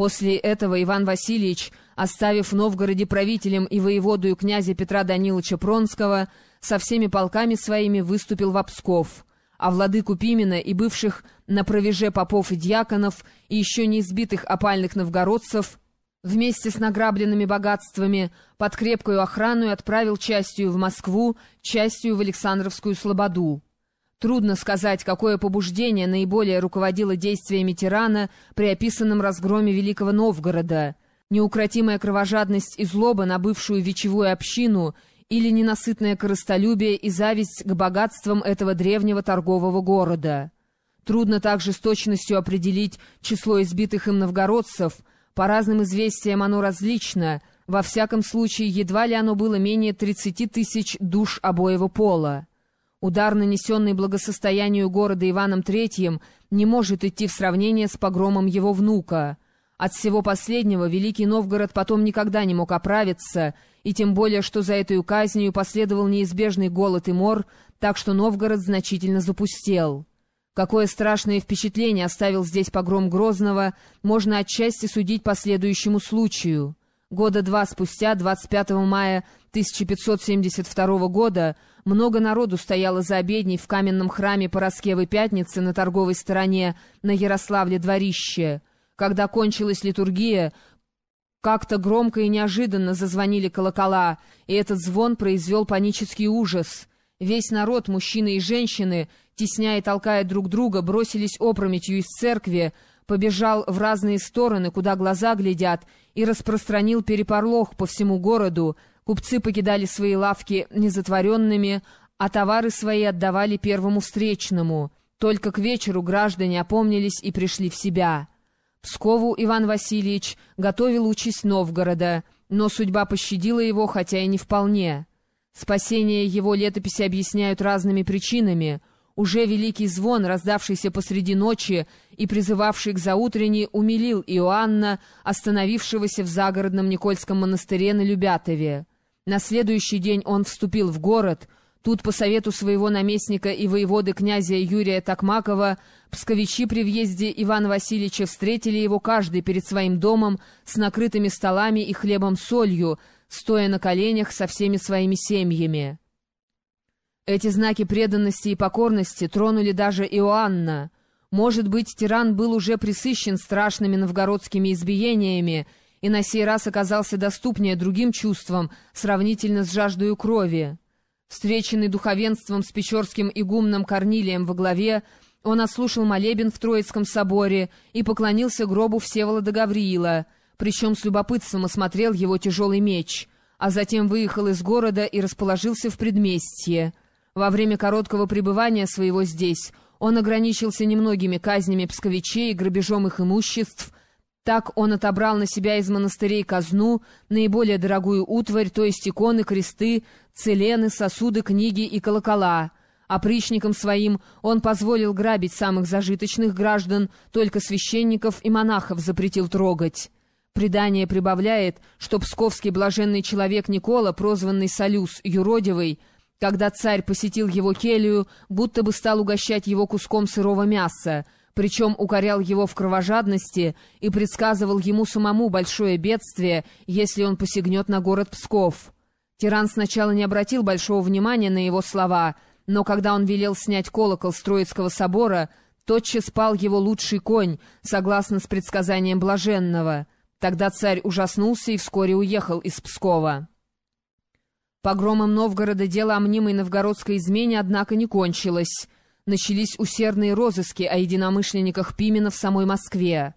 После этого Иван Васильевич, оставив в Новгороде правителем и воеводою князя Петра Даниловича Пронского, со всеми полками своими выступил в Псков, а владыку Пимена и бывших на провеже попов и дьяконов и еще не избитых опальных новгородцев вместе с награбленными богатствами под крепкую охрану отправил частью в Москву, частью в Александровскую Слободу. Трудно сказать, какое побуждение наиболее руководило действиями тирана при описанном разгроме Великого Новгорода. Неукротимая кровожадность и злоба на бывшую вечевую общину или ненасытное корыстолюбие и зависть к богатствам этого древнего торгового города. Трудно также с точностью определить число избитых им новгородцев, по разным известиям оно различно, во всяком случае едва ли оно было менее 30 тысяч душ обоего пола. Удар, нанесенный благосостоянию города Иваном Третьим, не может идти в сравнение с погромом его внука. От всего последнего Великий Новгород потом никогда не мог оправиться, и тем более, что за этой казнью последовал неизбежный голод и мор, так что Новгород значительно запустел. Какое страшное впечатление оставил здесь погром Грозного, можно отчасти судить по следующему случаю. Года два спустя, 25 мая 1572 года, много народу стояло за обедней в каменном храме Пороскевой Пятницы на торговой стороне на Ярославле-дворище. Когда кончилась литургия, как-то громко и неожиданно зазвонили колокола, и этот звон произвел панический ужас. Весь народ, мужчины и женщины, тесняя и толкая друг друга, бросились опрометью из церкви, побежал в разные стороны, куда глаза глядят, и распространил переполох по всему городу, Купцы покидали свои лавки незатворенными, а товары свои отдавали первому встречному. Только к вечеру граждане опомнились и пришли в себя. Пскову Иван Васильевич готовил участь Новгорода, но судьба пощадила его, хотя и не вполне. Спасение его летописи объясняют разными причинами. Уже великий звон, раздавшийся посреди ночи и призывавший к заутренней, умилил Иоанна, остановившегося в загородном Никольском монастыре на Любятове. На следующий день он вступил в город. Тут, по совету своего наместника и воеводы князя Юрия Токмакова, псковичи при въезде Ивана Васильевича встретили его каждый перед своим домом с накрытыми столами и хлебом-солью, стоя на коленях со всеми своими семьями. Эти знаки преданности и покорности тронули даже Иоанна. Может быть, тиран был уже присыщен страшными новгородскими избиениями, и на сей раз оказался доступнее другим чувствам, сравнительно с жаждою крови. Встреченный духовенством с Печорским игумном Корнилием во главе, он ослушал молебен в Троицком соборе и поклонился гробу Всеволода Гавриила, причем с любопытством осмотрел его тяжелый меч, а затем выехал из города и расположился в предместье. Во время короткого пребывания своего здесь он ограничился немногими казнями псковичей и грабежом их имуществ, так он отобрал на себя из монастырей казну, наиболее дорогую утварь, то есть иконы, кресты, целены, сосуды, книги и колокола. Опричникам своим он позволил грабить самых зажиточных граждан, только священников и монахов запретил трогать. Предание прибавляет, что псковский блаженный человек Никола, прозванный Солюс Юродивый, когда царь посетил его келью, будто бы стал угощать его куском сырого мяса — причем укорял его в кровожадности и предсказывал ему самому большое бедствие, если он посягнет на город Псков. Тиран сначала не обратил большого внимания на его слова, но когда он велел снять колокол Строицкого собора, тотчас пал его лучший конь, согласно с предсказанием Блаженного. Тогда царь ужаснулся и вскоре уехал из Пскова. Погромом Новгорода дело о мнимой новгородской измене, однако, не кончилось начались усердные розыски о единомышленниках Пимена в самой Москве.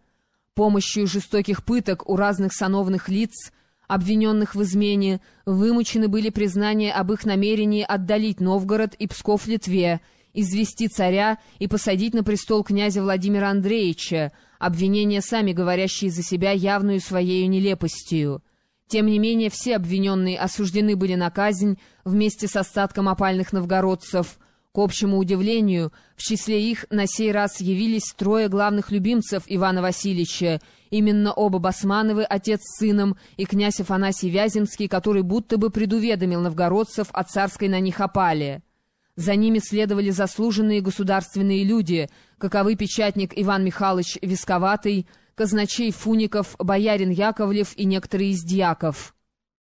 Помощью жестоких пыток у разных сановных лиц, обвиненных в измене, вымучены были признания об их намерении отдалить Новгород и Псков Литве, извести царя и посадить на престол князя Владимира Андреевича, обвинения сами говорящие за себя явную своей нелепостью. Тем не менее, все обвиненные осуждены были на казнь вместе с остатком опальных новгородцев – к общему удивлению, в числе их на сей раз явились трое главных любимцев Ивана Васильевича, именно оба Басмановы, отец с сыном, и князь Афанасий Вяземский, который будто бы предуведомил новгородцев о царской на них опале. За ними следовали заслуженные государственные люди, каковы печатник Иван Михайлович Висковатый, казначей Фуников, боярин Яковлев и некоторые из дьяков.